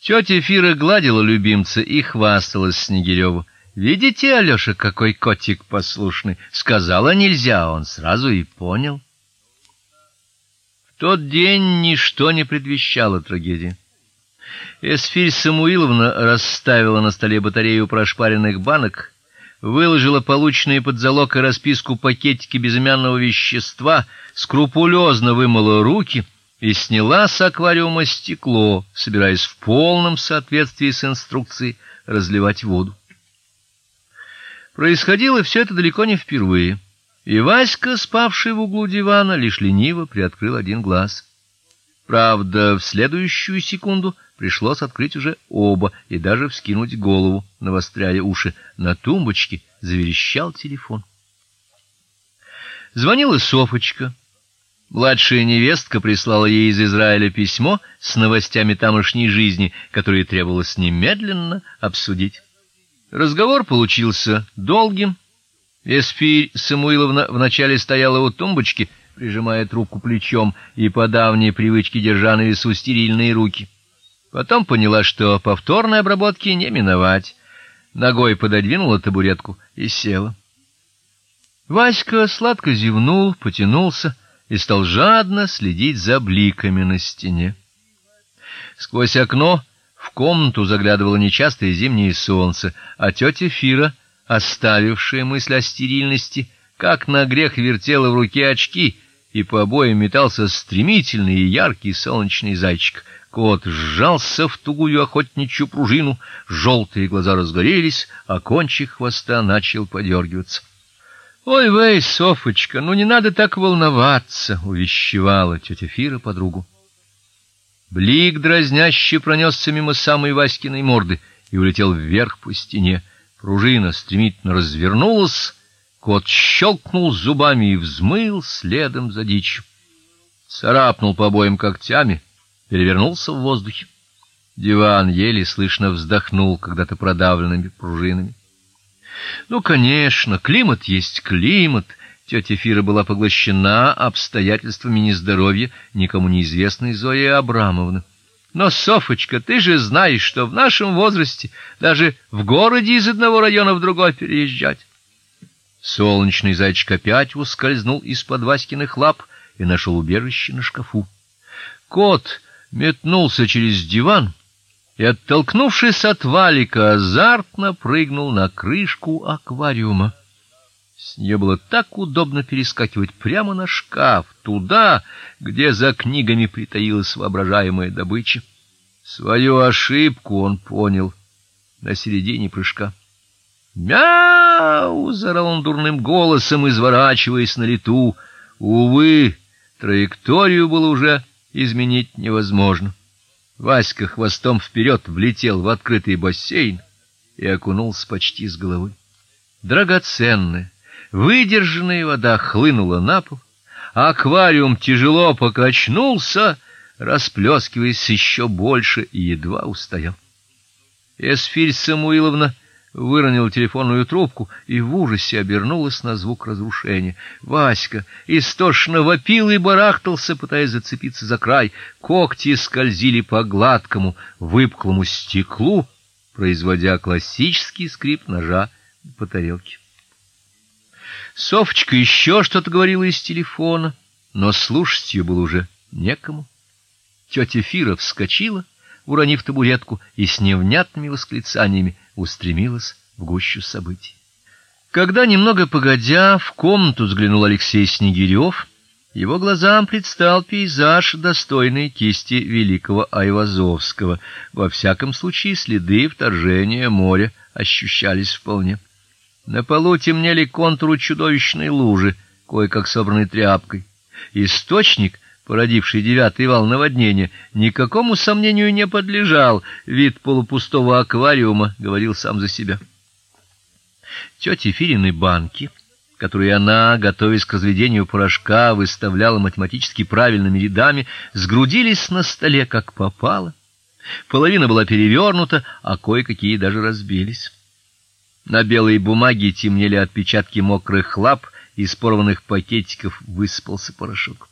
Тетя Фира гладила любимца и хвасталась Снегиреву. Видите, Алёша, какой котик послушный. Сказала нельзя, он сразу и понял. В тот день ничто не предвещало трагедии. Эсфирь Самуиловна расставила на столе батарею прошпаренных банок, выложила полученные под залог и расписку пакетики безымянного вещества, скрупулезно вымыла руки и сняла с аквариума стекло, собираясь в полном соответствии с инструкцией разливать воду. Происходило все это далеко не впервые. И Васька, спавший в углу дивана, лишь лениво приоткрыл один глаз. Правда, в следующую секунду пришлось открыть уже оба и даже вскинуть голову, навостряя уши. На тумбочке заверещал телефон. Звонила Софочка. Младшая невестка прислала ей из Израиля письмо с новостями тамошней жизни, которые требовалось немедленно обсудить. Разговор получился долгим. Эспирь Самуиловна вначале стояла у тумбочки, прижимая трубку плечом и по давней привычке держа на весу стерильные руки. Потом поняла, что повторной обработки не миновать. Ногой пододвинула табуретку и села. Васька сладко зевнул, потянулся и стал жадно следить за бликами на стене. Сквозь окно в комнату заглядывало нечастое зимнее солнце, а тетя Фира, оставившая мысль о стерильности, как на грех вертела в руке очки, и по обоям метался стремительный и яркий солнечный зайчик. Кот сжался в тугую охотничью пружину, желтые глаза разгорелись, а кончик хвоста начал подергиваться. Ой, вей, Софочка, ну не надо так волноваться, увещевала тетя Фира подругу. Блик дразняще пронесся мимо самой Васькиной морды и улетел вверх по стене. Пружина стремительно развернулась, кот щелкнул зубами и взмыл следом за дичью. Царапнул по обоим когтями, перевернулся в воздухе. Диван еле слышно вздохнул когда-то продавленными пружинами. Ну, конечно, климат есть климат, Тетя Фира была поглощена обстоятельствами нездоровья никому неизвестной Зои Абрамовны. Но Софочка, ты же знаешь, что в нашем возрасте даже в городе из одного района в другой переезжать. Солнечный зайчик опять ускользнул из-под Васькиных лап и нашел убежище на шкафу. Кот метнулся через диван и, оттолкнувшись от валика, азартно прыгнул на крышку аквариума. С нее было так удобно перескакивать прямо на шкаф, туда, где за книгами притаилась воображаемая добыча. Свою ошибку он понял на середине прыжка. «Мяу!» — заорал он дурным голосом, изворачиваясь на лету. Увы, траекторию было уже изменить невозможно. Васька хвостом вперед влетел в открытый бассейн и окунулся почти с головы. Драгоценное, Выдержанная вода хлынула на пол, а аквариум тяжело покачнулся, расплескиваясь еще больше и едва устоял. Эсфирь Самуиловна выронила телефонную трубку и в ужасе обернулась на звук разрушения. Васька истошно вопил и барахтался, пытаясь зацепиться за край. Когти скользили по гладкому, выпуклому стеклу, производя классический скрип ножа по тарелке. Софочка еще что-то говорила из телефона, но слушать ее было уже некому. Тетя Фира вскочила, уронив табуретку, и с невнятными восклицаниями устремилась в гущу событий. Когда немного погодя в комнату взглянул Алексей Снегирев, его глазам предстал пейзаж достойный кисти великого Айвазовского. Во всяком случае, следы вторжения моря ощущались вполне. На полу темнели контуры чудовищной лужи, кое-как собранной тряпкой. Источник, породивший девятый вал наводнения, никакому сомнению не подлежал. Вид полупустого аквариума говорил сам за себя. Тёте Фирины банки, которые она, готовясь к разведению порошка, выставляла математически правильными рядами, сгрудились на столе как попало. Половина была перевернута, а кое-какие даже разбились. На белой бумаге темнели отпечатки мокрых лап, из порванных пакетиков высыпался порошок.